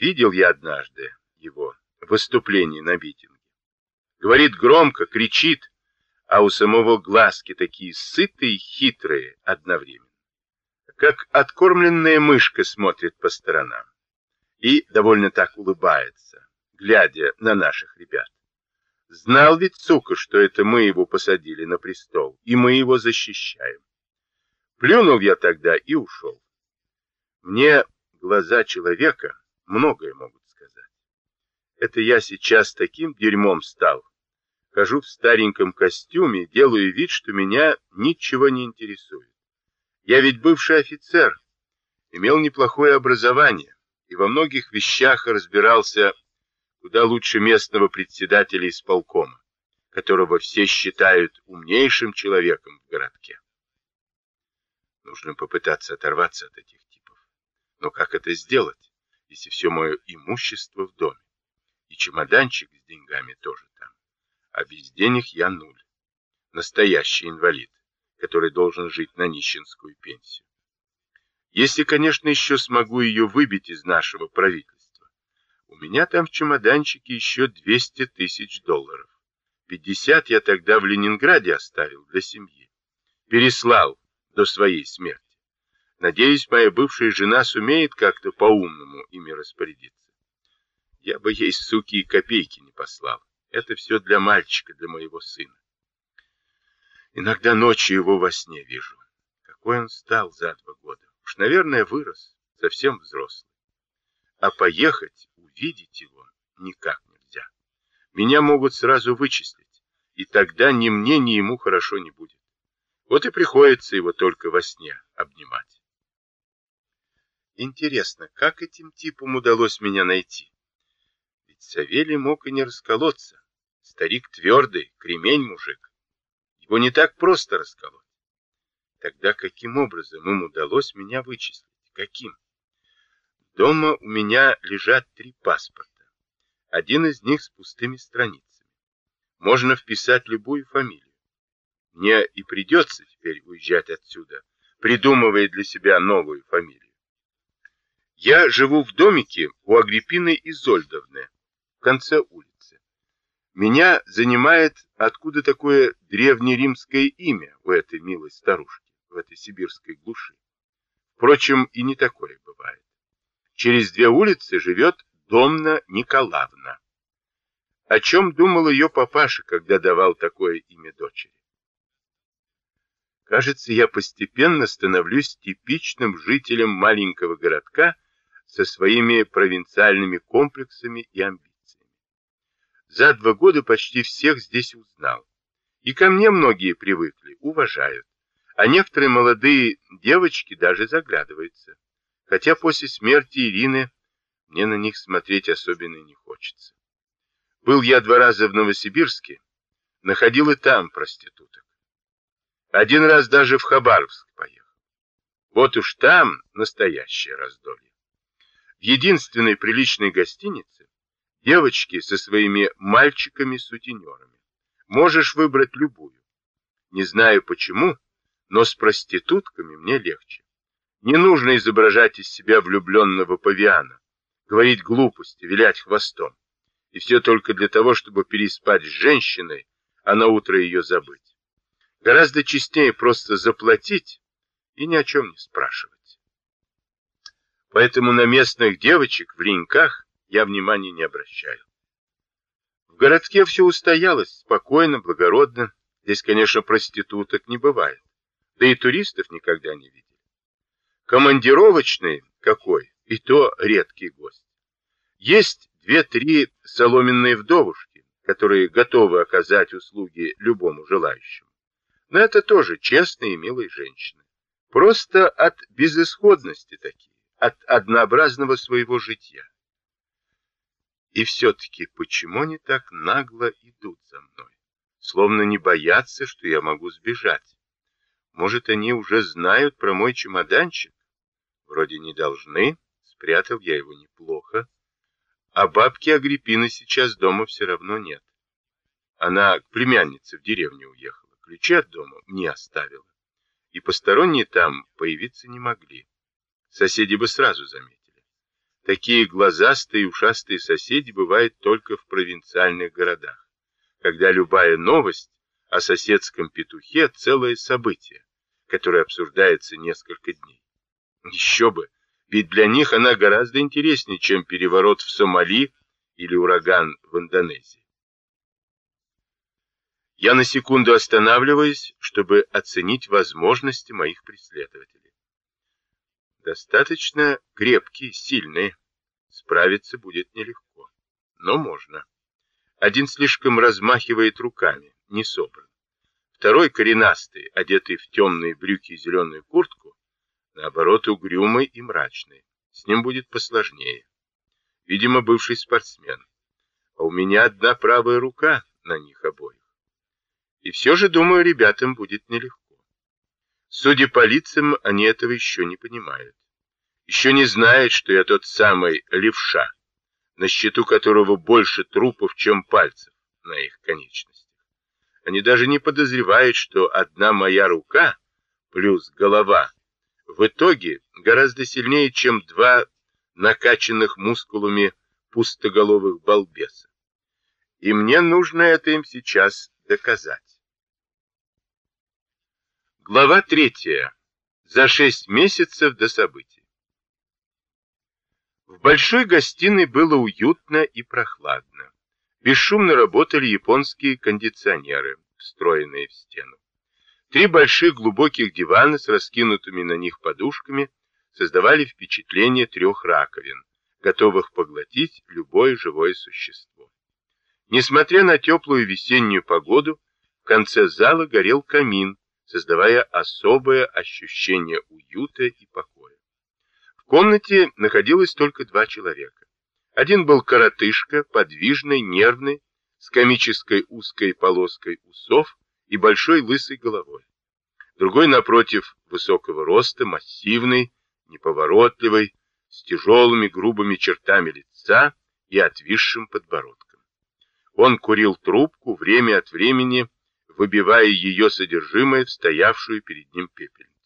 Видел я однажды его выступление на митинге. Говорит громко, кричит, а у самого глазки такие сытые хитрые одновременно. Как откормленная мышка смотрит по сторонам и довольно так улыбается, глядя на наших ребят. Знал ведь, сука, что это мы его посадили на престол, и мы его защищаем. Плюнул я тогда и ушел. Мне глаза человека многое могут сказать. Это я сейчас таким дерьмом стал. Хожу в стареньком костюме, делаю вид, что меня ничего не интересует. Я ведь бывший офицер, имел неплохое образование и во многих вещах разбирался куда лучше местного председателя исполкома, которого все считают умнейшим человеком в городке. Нужно попытаться оторваться от этих типов. Но как это сделать, если все мое имущество в доме? И чемоданчик с деньгами тоже там. А без денег я нуль. Настоящий инвалид, который должен жить на нищенскую пенсию. Если, конечно, еще смогу ее выбить из нашего правительства. У меня там в чемоданчике еще 200 тысяч долларов. 50 я тогда в Ленинграде оставил для семьи. Переслал до своей смерти. Надеюсь, моя бывшая жена сумеет как-то по-умному ими распорядиться. Я бы ей, суки, и копейки не послал. Это все для мальчика, для моего сына. Иногда ночью его во сне вижу. Какой он стал за два года. Уж, наверное, вырос, совсем взрослый. А поехать видеть его никак нельзя. Меня могут сразу вычислить, и тогда ни мне, ни ему хорошо не будет. Вот и приходится его только во сне обнимать. Интересно, как этим типам удалось меня найти? Ведь Савелий мог и не расколоться. Старик твердый, кремень мужик. Его не так просто расколоть. Тогда каким образом им удалось меня вычислить? Каким? Дома у меня лежат три паспорта. Один из них с пустыми страницами. Можно вписать любую фамилию. Мне и придется теперь уезжать отсюда, придумывая для себя новую фамилию. Я живу в домике у Агриппины Изольдовны в конце улицы. Меня занимает, откуда такое древнеримское имя у этой милой старушки, в этой сибирской глуши. Впрочем, и не такое бывает. Через две улицы живет Домна Николаевна. О чем думал ее папаша, когда давал такое имя дочери? Кажется, я постепенно становлюсь типичным жителем маленького городка со своими провинциальными комплексами и амбициями. За два года почти всех здесь узнал. И ко мне многие привыкли, уважают. А некоторые молодые девочки даже заглядываются хотя после смерти Ирины мне на них смотреть особенно не хочется. Был я два раза в Новосибирске, находил и там проституток. Один раз даже в Хабаровск поехал. Вот уж там настоящее раздолье. В единственной приличной гостинице девочки со своими мальчиками-сутенерами. Можешь выбрать любую. Не знаю почему, но с проститутками мне легче. Не нужно изображать из себя влюбленного павиана, говорить глупости, вилять хвостом. И все только для того, чтобы переспать с женщиной, а на утро ее забыть. Гораздо честнее просто заплатить и ни о чем не спрашивать. Поэтому на местных девочек в леньках я внимания не обращаю. В городке все устоялось, спокойно, благородно. Здесь, конечно, проституток не бывает. Да и туристов никогда не видел. Командировочный какой, и то редкий гость. Есть две-три соломенные вдовушки, которые готовы оказать услуги любому желающему. Но это тоже честные и милые женщины. Просто от безысходности такие, от однообразного своего житья. И все-таки почему они так нагло идут за мной? Словно не боятся, что я могу сбежать. Может, они уже знают про мой чемоданчик? Вроде не должны, спрятал я его неплохо. А бабки Агриппины сейчас дома все равно нет. Она к племяннице в деревню уехала, ключи от дома мне оставила. И посторонние там появиться не могли. Соседи бы сразу заметили. Такие глазастые и ушастые соседи бывают только в провинциальных городах, когда любая новость о соседском петухе – целое событие, которое обсуждается несколько дней. Еще бы, ведь для них она гораздо интереснее, чем переворот в Сомали или ураган в Индонезии. Я на секунду останавливаюсь, чтобы оценить возможности моих преследователей. Достаточно крепкие, сильные. Справиться будет нелегко, но можно. Один слишком размахивает руками, не собран. Второй коренастый, одетый в темные брюки и зеленую куртку, наоборот, угрюмый и мрачный. С ним будет посложнее. Видимо, бывший спортсмен. А у меня одна правая рука на них обоих. И все же, думаю, ребятам будет нелегко. Судя по лицам, они этого еще не понимают. Еще не знают, что я тот самый левша, на счету которого больше трупов, чем пальцев на их конечностях. Они даже не подозревают, что одна моя рука плюс голова в итоге гораздо сильнее, чем два накачанных мускулами пустоголовых балбеса. И мне нужно это им сейчас доказать. Глава третья. За шесть месяцев до событий. В большой гостиной было уютно и прохладно. Бесшумно работали японские кондиционеры, встроенные в стену. Три больших глубоких дивана с раскинутыми на них подушками создавали впечатление трех раковин, готовых поглотить любое живое существо. Несмотря на теплую весеннюю погоду, в конце зала горел камин, создавая особое ощущение уюта и покоя. В комнате находилось только два человека. Один был коротышка, подвижный, нервный, с комической узкой полоской усов и большой лысой головой. Другой, напротив, высокого роста, массивный, неповоротливый, с тяжелыми грубыми чертами лица и отвисшим подбородком. Он курил трубку время от времени, выбивая ее содержимое в стоявшую перед ним пепельницу.